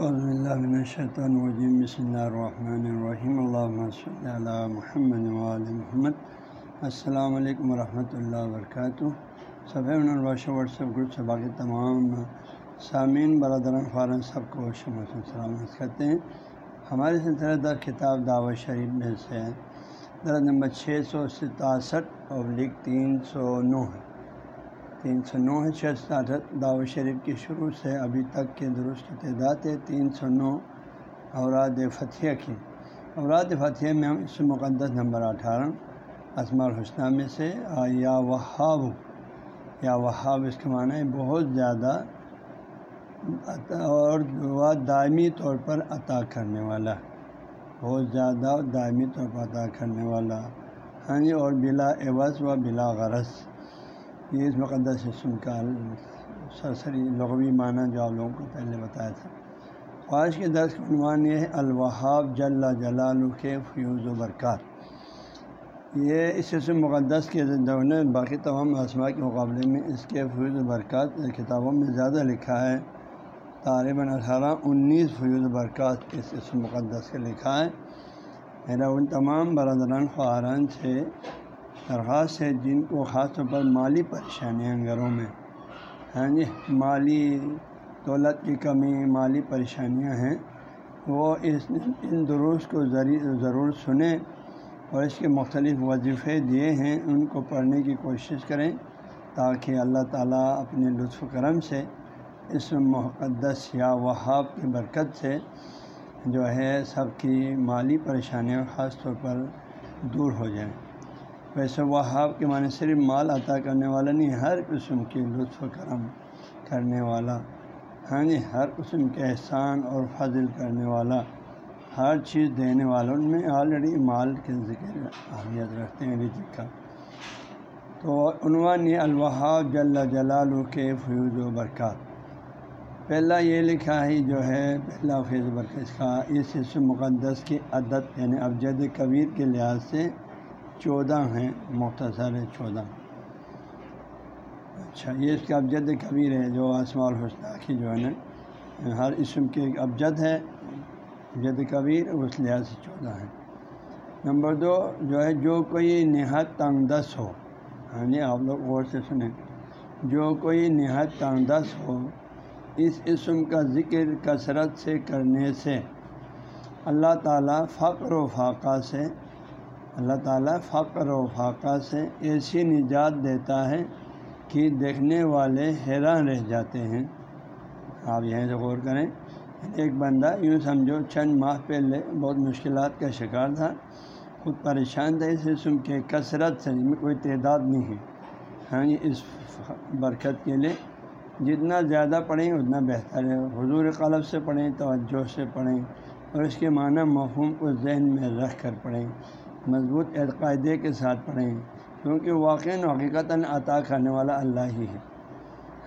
الشیطان الرجیم بسم اللہ الرحمن الرحیم اللہ صلی محمد محمد. السلام علیکم ورحمۃ اللہ وبرکاتہ صبح الباشہ واٹس گروپ سے باقی تمام سامعین، برادران خارن سب کو سلامت کرتے ہیں۔ ہمارے سلسلہ در کتاب دعوت شریف میں سے درد نمبر چھ سو ستاسٹھ، ابلک تین سو نو ہے۔ تین سو نو ہے چھ سو دعوت شریف کی شروع سے ابھی تک کے درست تعداد ہے۔ تین سو نو اوراد فتح کی۔ اوراد فتح میں ہم اس مقدس نمبر اٹھارہ اسما الحسنہ میں سے یا وہاب۔ یا وہاب اس کے معنی بہت زیادہ اور دائمی طور پر عطا کرنے والا۔ بہت زیادہ دائمی طور پر عطا کرنے والا۔ ہاں جی اور بلا عوض و بلا غرض۔ یہ اس مقدس اسم کا سرسری لغوی معنی جو آپ لوگوں کو پہلے بتایا تھا۔ خواہش کے درس کا عنوان یہ ہے، الوہاب جل جلال کے فیوز و برکات۔ یہ اس اسم مقدس کے دورے باقی تمام آسما کے مقابلے میں اس کے فیوز و برکات کتابوں میں زیادہ لکھا ہے۔ طالباً اٹھارہ، انیس فیوز و برکات اس اسم مقدس کے لکھا ہے۔ میرا ان تمام برادران خواران سے درخواست ہے جن کو خاص طور پر مالی پریشانیاں گھروں میں۔ ہاں جی مالی دولت کی کمی، مالی پریشانیاں ہیں۔ وہ اس، ان درست کو ضرور سنیں اور اس کے مختلف وظیفے دیے ہیں۔ ان کو پڑھنے کی کوشش کریں تاکہ اللہ تعالیٰ اپنے لطف کرم سے، اس مقدس یا وہاب کی برکت سے جو ہے، سب کی مالی پریشانیاں خاص طور پر دور ہو جائیں۔ ویسے وہاب کے معنی صرف مال عطا کرنے والا نہیں، ہر قسم کی لطف کرم کرنے والا ہاں جی ہر قسم کے احسان اور فضل کرنے والا، ہر چیز دینے والوں میں آلریڈی مال کے ذکر اہمیت رکھتے ہیں رزق کا۔ تو عنوان یہ، الوہاب جل جلال کے فیوز و برکات۔ پہلا یہ لکھا ہے، جو ہے، پہلا فیض برکت کا، اس مقدس کی عدت یعنی ابجد کبیر کے لحاظ سے چودہ ہیں، مختصر ہے چودہ۔ اچھا یہ اس کا ابجد کبیر ہے، جو آسما الحسنہ کی جو ہے نا، ہر اسم کے ایک ابجد ہے ابجد کبیر، اس لحاظ سے چودہ ہیں۔ نمبر دو، جو ہے، جو کوئی نہایت تنگ دس ہو ہاں جی آپ لوگ غور سے سنیں۔ جو کوئی نہایت تنگ دس ہو، اس اسم کا ذکر کثرت سے کرنے سے، اللہ تعالیٰ فقر و فاقہ سے اللہ تعالیٰ فقر و فاقہ سے ایسی نجات دیتا ہے کہ دیکھنے والے حیران رہ جاتے ہیں۔ آپ یہیں سے غور کریں، ایک بندہ یوں سمجھو چند ماہ پہلے بہت مشکلات کا شکار تھا۔ خود پریشان تھا، اس اسم کے کثرت سے میں کوئی تعداد نہیں ہے۔ ہاں جی اس برکت کے لیے جتنا زیادہ پڑھیں اتنا بہتر ہے۔ حضور قلب سے پڑھیں، توجہ سے پڑھیں اور اس کے معنی مفہوم کو ذہن میں رکھ کر پڑھیں۔ مضبوط عقائدے کے ساتھ پڑھیں کیونکہ واقع حقیقت عطا کرنے والا اللہ ہی ہے۔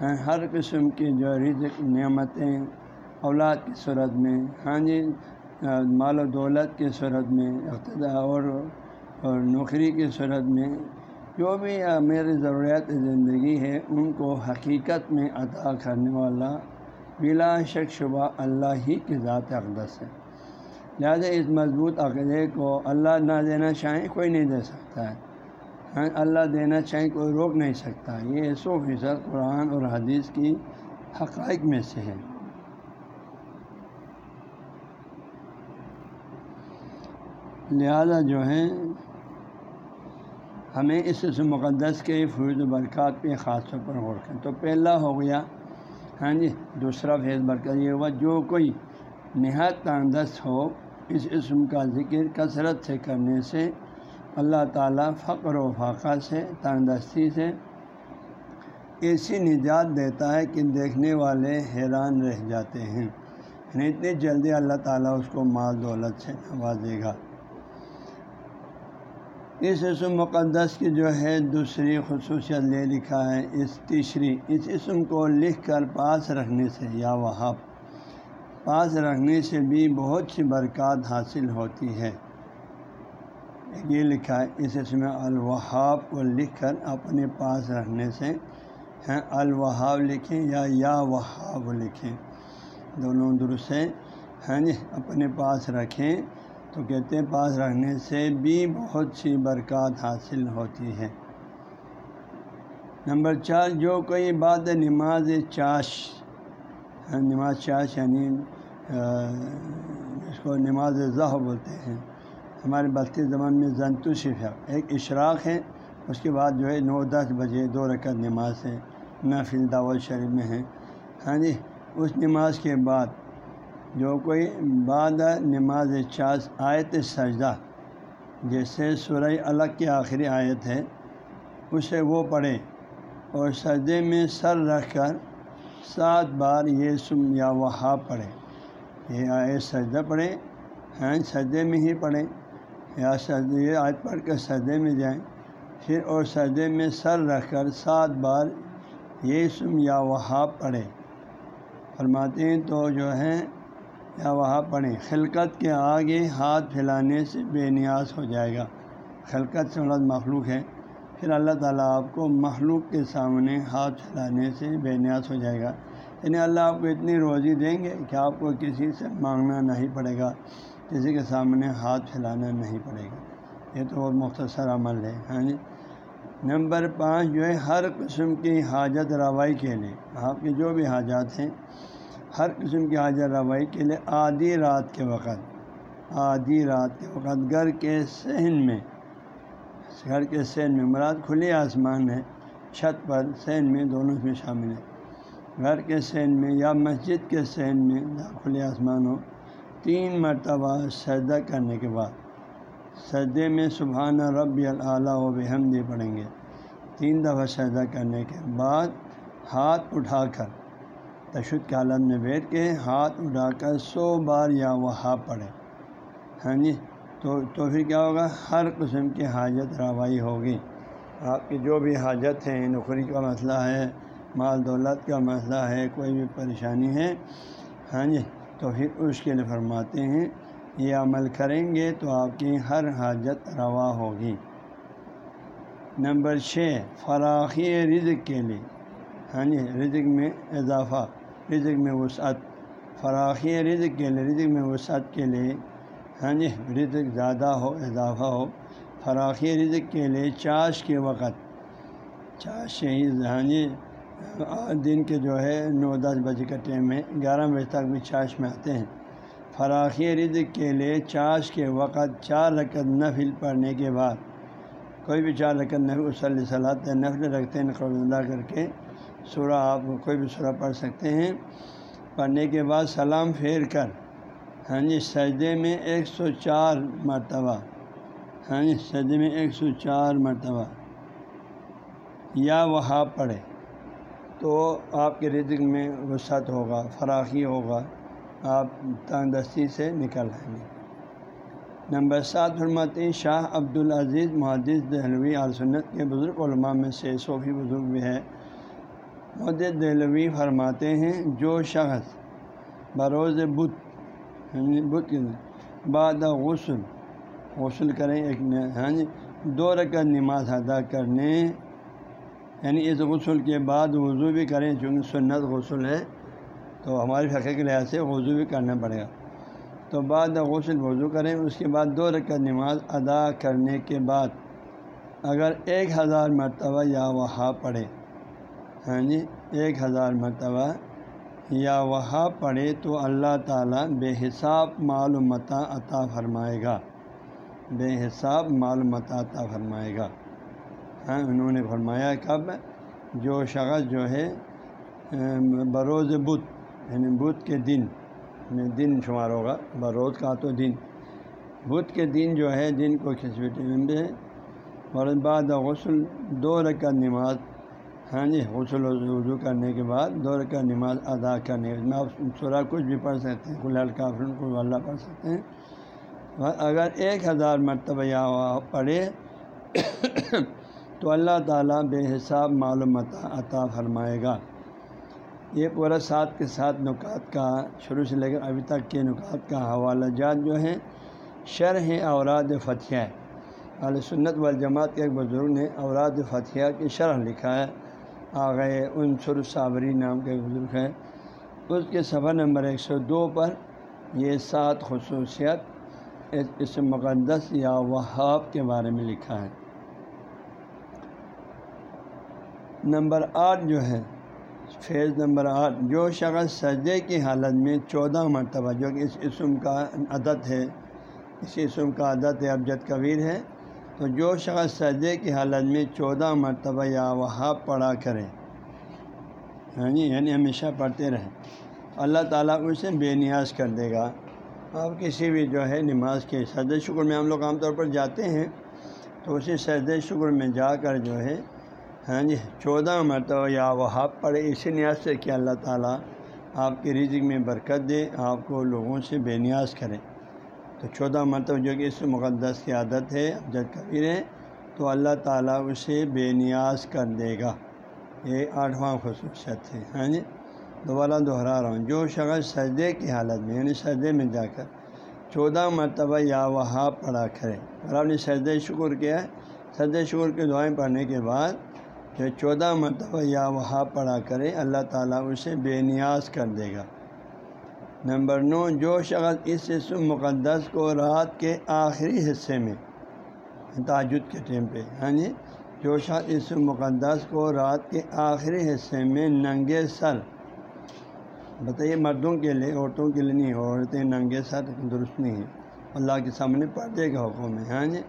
ہاں ہر قسم کی جو رزق، نعمتیں اولاد کی صورت میں ہاں جی مال و دولت کی صورت میں اقتدا اور اور نوکری کی صورت میں، جو بھی میری ضروریات زندگی ہے، ان کو حقیقت میں عطا کرنے والا بلا شک شبہ اللہ ہی کی ذات اقدس ہے۔ لہٰذا اس مضبوط عقیدے کو اللہ نہ دینا چاہیں کوئی نہیں دے سکتا ہے۔ ہاں، اللہ دینا چاہیں کوئی روک نہیں سکتا۔ یہ سو فیصد قرآن اور حدیث کی حقائق میں سے ہے۔ لہذا جو ہے، ہمیں اس مقدس کے فیض و برکات پہ خاص طور پر غور کریں۔ تو پہلا ہو گیا ہاں جی دوسرا فیض برکت، یہ ہوا جو کوئی نہایت تاندست ہو اس اسم کا ذکر کثرت سے کرنے سے اللہ تعالیٰ فقر و فاقہ سے، تندرستی سے ایسی نجات دیتا ہے کہ دیکھنے والے حیران رہ جاتے ہیں۔ یعنی اتنی جلدی اللہ تعالیٰ اس کو مال، دولت سے نوازے گا۔ اس اسم مقدس کی جو ہے دوسری خصوصیت لے لکھا ہے اس تیسری۔ اس اسم کو لکھ کر پاس رکھنے سے یا وہاں پاس رکھنے سے بھی بہت سی برکات حاصل ہوتی ہے۔ یہ لکھا ہے، اس میں الوہاب کو لکھ کر اپنے پاس رکھنے سے ہیں۔ الوہاب لکھیں یا یا وہاب لکھیں، دونوں درست ہیں۔ جی اپنے پاس رکھیں تو کہتے ہیں پاس رکھنے سے بھی بہت سی برکات حاصل ہوتی ہے۔ نمبر چار، جو کوئی بات نماز چاش نماز چاش یعنی اس کو نماز ذہ بولتے ہیں۔ ہمارے بستی زبان میں زنتو شف ہے ایک اشراق ہے، اس کے بعد جو ہے نو دس بجے دو رکعت نماز ہے نفل دعوت شریف میں ہے۔ ہاں جی اس نماز کے بعد جو کوئی بعد نماز چاس آیت سجدہ، جیسے سورہ الگ کی آخری آیت ہے، اسے وہ پڑھے اور سجدے میں سر رکھ کر سات بار یہ سم یا وہاں پڑھے۔ یہ آیت سجدہ پڑھے ہیں سجدے میں ہی پڑھیں یا سجدے، یہ آیت پڑھ کر سجدے میں جائیں۔ پھر اور سجدے میں سر رکھ کر سات بار یہ سم یا وہاں پڑھے۔ فرماتے ہیں تو جو ہے یا وہاں پڑھیں۔ خلقت کے آگے ہاتھ پھیلانے سے بے نیاز ہو جائے گا۔ خلقت سے مراد مخلوق ہے۔ پھر اللہ تعالیٰ آپ کو مخلوق کے سامنے ہاتھ پھیلانے سے بے نیاز ہو جائے گا۔ یعنی اللہ آپ کو اتنی روزی دیں گے کہ آپ کو کسی سے مانگنا نہیں پڑے گا، کسی کے سامنے ہاتھ پھیلانا نہیں پڑے گا۔ یہ تو بہت مختصر عمل ہے ہاں جی؟ نمبر پانچ جو ہے، ہر قسم کی حاجت روائی کے لیے۔ آپ کی جو بھی حاجات ہیں، ہر قسم کی حاجت روائی کے لیے آدھی رات کے وقت، آدھی رات کے وقت گھر کے صحن میں گھر کے سین میں مراد کھلی آسمان ہے، چھت پر سین میں دونوں میں شامل ہے۔ گھر کے سین میں یا مسجد کے سین میں کھلے آسمان ہو۔ تین مرتبہ سجدہ کرنے کے بعد۔ سجدے میں سبحانہ رب العلیٰ و بحمدی پڑھیں گے۔ تین دفعہ سجدہ کرنے کے بعد ہاتھ اٹھا کر تشدد کے حالت میں بیٹھ کے ہاتھ اٹھا کر سو بار یا وہ ہاتھ پڑھے ہاں جی تو تو پھر کیا ہوگا؟ ہر قسم کی حاجت روائی ہوگی۔ آپ کی جو بھی حاجت ہے نوکری کا مسئلہ ہے، مال دولت کا مسئلہ ہے، کوئی بھی پریشانی ہے ہاں جی تو پھر اس کے لیے فرماتے ہیں۔ یہ عمل کریں گے تو آپ کی ہر حاجت روا ہوگی۔ نمبر چھ، فراخی رزق کے لیے۔ ہاں جی رزق میں اضافہ، رزق میں وسعت۔ فراخی رزق کے لیے، رزق میں وسعت کے لیے ہاں جی رزق زیادہ ہو، اضافہ ہو، فراخی رزق کے لیے چاش کے وقت۔ چاش ہی ہاں جی دن کے جو ہے نو دس بجے کا ٹائم میں گیارہ بجے تک بھی چاش میں آتے ہیں۔ فراخی رزق کے لیے چاش کے وقت چار رکعت نفل پڑھنے کے بعد۔ کوئی بھی چار رکعت نفل وسلی صلاحت نفل رکھتے ہیں نقل اللہ کر کے سورہ آپ کوئی بھی سورہ پڑھ سکتے ہیں۔ پڑھنے کے بعد سلام پھیر کر ہاں جی سجدے میں ایک سو چار مرتبہ۔ ہاں جی سجدے میں ایک سو چار مرتبہ۔ یا وہاں پڑھے تو آپ کے رزق میں وسعت ہوگا، فراخی ہوگا۔ آپ تندرستی سے نکل آئیں گے۔ نمبر سات فرماتے شاہ عبدالعزیز محدث دہلوی سنت کے بزرگ علماء میں سے صوفی بزرگ بھی ہے محدث دہلوی فرماتے ہیں، جو شخص بروز بدھ یعنی بعد غسل۔ غسل کریں ایک ہاں جی دو رکعت نماز ادا کرنے۔ یعنی اس غسل کے بعد وضو بھی کریں، چونکہ سنت غسل ہے۔ تو ہماری فقے کے لحاظ سے وضو بھی کرنا پڑے گا۔ تو بعد غسل وضو کریں، اس کے بعد دو رکعت نماز ادا کرنے کے بعد اگر ایک ہزار مرتبہ یا وہاں پڑھے ہاں جی ایک ہزار مرتبہ یا وہاں پڑھے تو اللہ تعالیٰ بے حساب معلومات عطا فرمائے گا۔ بے حساب معلومات عطا فرمائے گا۔ ہاں انہوں نے فرمایا، کب؟ جو شخص جو ہے بروز بدھ یعنی بدھ کے دن یعنی دن شمار ہوگا، بروز کا تو دن۔ بدھ کے دن جو ہے، دن کو ہے اور بعد غسل، دو رکعت نماز ہاں جی غسل وضو کرنے کے بعد دو رکعت نماز ادا کرنے میں آپ سورہ کچھ بھی پڑھ سکتے ہیں کلال کافرن کو اللہ پڑھ سکتے ہیں۔ اگر ایک ہزار مرتبہ یا پڑھے، تو اللہ تعالیٰ بے حساب معلومات عطا فرمائے گا۔ یہ پورا ساتھ کے ساتھ نکات کا، شروع سے لے کر ابھی تک کے نکات کا حوالہ جات جو ہیں، شرح اوراد فتح علیہ سنت والجماعت کے ایک بزرگ نے اوراد فتح کی شرح لکھا ہے۔ آگئے ان صابری نام کے بزرگ ہے اس کے صفحہ نمبر ایک سو دو پر یہ سات خصوصیت اس مقدس یا وہاب کے بارے میں لکھا ہے۔ نمبر آٹھ جو ہے، فیض نمبر آٹھ، جو شخص سجدے کی حالت میں چودہ مرتبہ، جو کہ اس اسم کا عدد ہے، اس اسم کا عدد ہے ابجد کبیر ہے تو جو شخص سجدے کی حالت میں چودہ مرتبہ یا وہاب پڑھا کرے ہاں جی یعنی ہمیشہ پڑھتے رہیں اللہ تعالیٰ اسے بے نیاز کر دے گا۔ آپ کسی بھی جو ہے نماز کے سجد شکر میں ہم لوگ عام طور پر جاتے ہیں، تو اسی سجد شکر میں جا کر جو ہے ہاں جی چودہ مرتبہ یا وہاب پڑھے، اسی نیاز سے کہ اللہ تعالیٰ آپ کی رزق میں برکت دے، آپ کو لوگوں سے بے نیاز کرے۔ تو چودہ مرتبہ جو کہ اس مقدس کی عادت ہے جد کبیر ہے تو اللہ تعالیٰ اسے بے نیاز کر دے گا۔ یہ آٹھواں خصوصیت ہے ہاں جی؟ دوبارہ دہرا رہا ہوں۔ جو شخص سجدے کی حالت میں یعنی سجدے میں جا کر چودہ مرتبہ یا وہاں پڑھا کرے۔ اور آپ نے سجد شکر کیا۔ ہے سجد شکر کی دعائیں پڑھنے کے بعد جو چودہ مرتبہ یا وہاں پڑھا کرے، اللہ تعالیٰ اسے بے نیاز کر دے گا۔ نمبر نو، جو شخص اس اسم مقدس کو رات کے آخری حصے میں تعجد کے ٹائم پہ ہاں جی جو شخص اس مقدس کو رات کے آخری حصے میں ننگے سر، بتائیے مردوں کے لیے، عورتوں کے لیے نہیں، عورتیں ننگے سر درست نہیں ہیں۔ اللہ کے سامنے پردے کا حکم ہے ہاں جی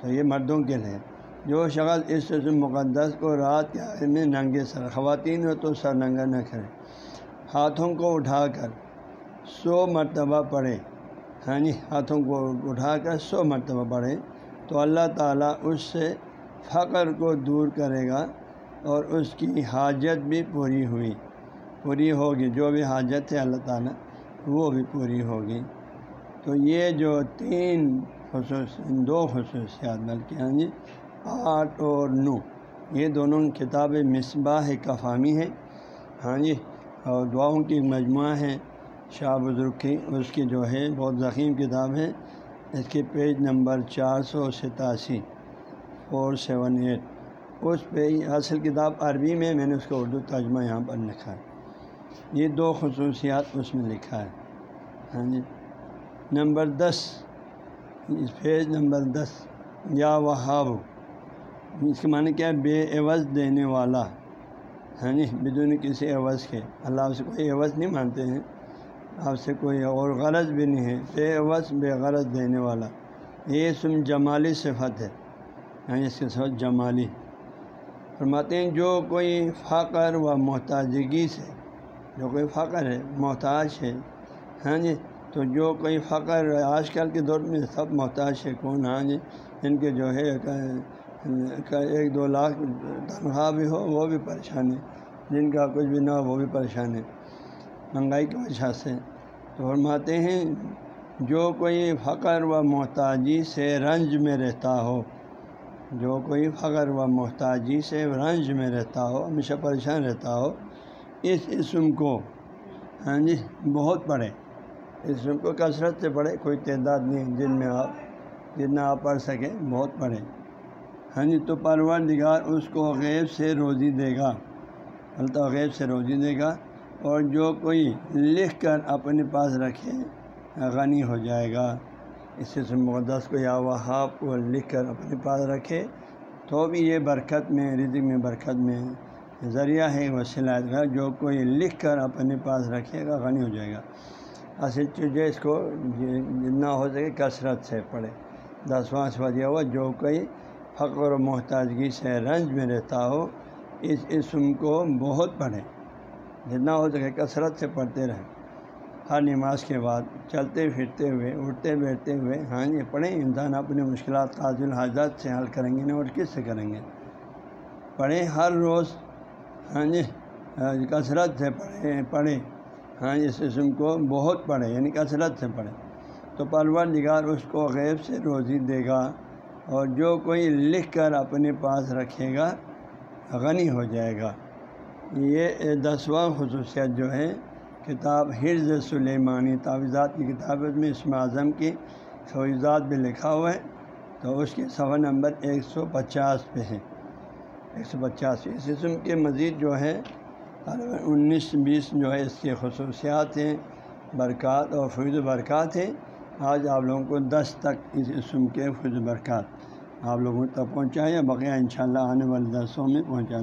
تو یہ مردوں کے لیے۔ جو شخص اس مقدس کو رات کے آخر میں ننگے سر، خواتین ہو تو سر ننگا نہ کرے۔ ہاتھوں کو اٹھا کر سو مرتبہ پڑھے ہاں جی یعنی ہاتھوں کو اٹھا کر سو مرتبہ پڑھے تو اللہ تعالیٰ اس سے فقر کو دور کرے گا اور اس کی حاجت بھی پوری ہوئی۔ پوری ہوگی، جو بھی حاجت ہے اللہ تعالیٰ، وہ بھی پوری ہوگی۔ تو یہ جو تین خصوص، دو خصوصیات بلکہ ہاں جی آٹھ اور نو، یہ دونوں کتابیں مصباح کفامی ہے۔ ہاں جی اور دعاؤں کی مجموعہ ہے۔ شاہ بزرگ کی، اس کی جو ہے، بہت ضخیم کتاب ہے۔ اس کے پیج نمبر چار سو ستاسی، فور سیون ایٹ۔ اس پہ اصل کتاب عربی میں میں نے اس کا اردو ترجمہ یہاں پر لکھا ہے۔ یہ دو خصوصیات اس میں لکھا ہے۔ ہاں جی۔ نمبر دس پیج نمبر دس، یا وہاب۔ اس کے معنی کیا ہے؟ بے عوض دینے والا۔ ہاں جی بدون کسی عوض کے۔ اللہ سے کوئی عوض نہیں مانتے ہیں۔ آپ سے کوئی اور غرض بھی نہیں ہے، بے عوض بے غرض دینے والا۔ یہ سم جمالی صفت ہے۔ ہاں اس کے ساتھ جمالی۔ فرماتے ہیں، جو کوئی فقر و محتاجگی سے، جو کوئی فقر ہے، محتاج ہے۔ ہاں جی تو جو کوئی فقر آج کل کے دور میں سب محتاج ہے کون؟ ہاں جی جن کے جو ہے ایک دو لاکھ تنخواہ بھی ہو، وہ بھی پریشان ہے جن کا کچھ بھی نہ ہو، وہ بھی پریشان ہے مہنگائی کی وجہ سے۔ تو فرماتے ہیں، جو کوئی فقر و محتاجی سے رنج میں رہتا ہو، جو کوئی فقر و محتاجی سے رنج میں رہتا ہو، ہمیشہ پریشان رہتا ہو، اس اسم کو ہاں جی بہت پڑھے۔ اسم کو کثرت سے پڑھے، کوئی تعداد نہیں، جن میں آپ جتنا آپ پڑھ سکیں، بہت پڑھیں ہاں جی تو پرور نگار اس کو غیب سے روزی دے گا۔ الطا غیب سے روزی دے گا۔ اور جو کوئی لکھ کر اپنے پاس رکھے، غنی ہو جائے گا۔ اس سے مقدس کو یا وہاب کو لکھ کر اپنے پاس رکھے، تو بھی یہ برکت میں، رزق میں برکت میں ذریعہ ہے وسیلات کا۔ جو کوئی لکھ کر اپنے پاس رکھے گا، غنی ہو جائے گا۔ اصل چیزیں اس کو جتنا ہو سکے کثرت سے پڑھے۔ دسواں سے دیا ہوا، جو کوئی فقر و محتاجگی سے رنج میں رہتا ہو، اس اسم کو بہت پڑھے۔ جتنا ہو سکے کثرت سے پڑھتے رہیں ہر نماز کے بعد چلتے پھرتے ہوئے، اٹھتے بیٹھتے ہوئے ہاں جی پڑھیں۔ انسان اپنے مشکلات قاضل حاجات سے حل کریں گے نہیں اور کس سے کریں گے؟ پڑھیں ہر روز ہاں جی, ہاں جی، کثرت سے پڑھے پڑھے ہاں جی، اس اسم کو بہت پڑھے یعنی کثرت سے پڑھے تو پرور نگار اس کو غیب سے روزی دے گا، اور جو کوئی لکھ کر اپنے پاس رکھے گا، غنی ہو جائے گا۔ یہ دسواں خصوصیت جو ہے، کتاب حرز سلیمانی تعویذات کی کتاب میں اسم اعظم کی فوجات بھی لکھا ہوا ہے، تو اس کے صفحہ نمبر ایک سو پچاس پہ ہے۔ ایک سو پچاس اس اسم کے مزید جو ہے انیس بیس جو ہے، اس کی خصوصیات ہیں، برکات اور فیض برکات ہے آج آپ لوگوں کو دس تک اس اسم کے فیض و برکات آپ لوگوں تک پہنچائے بقیہ ان شاء اللہ آنے والے دسوں میں پہنچا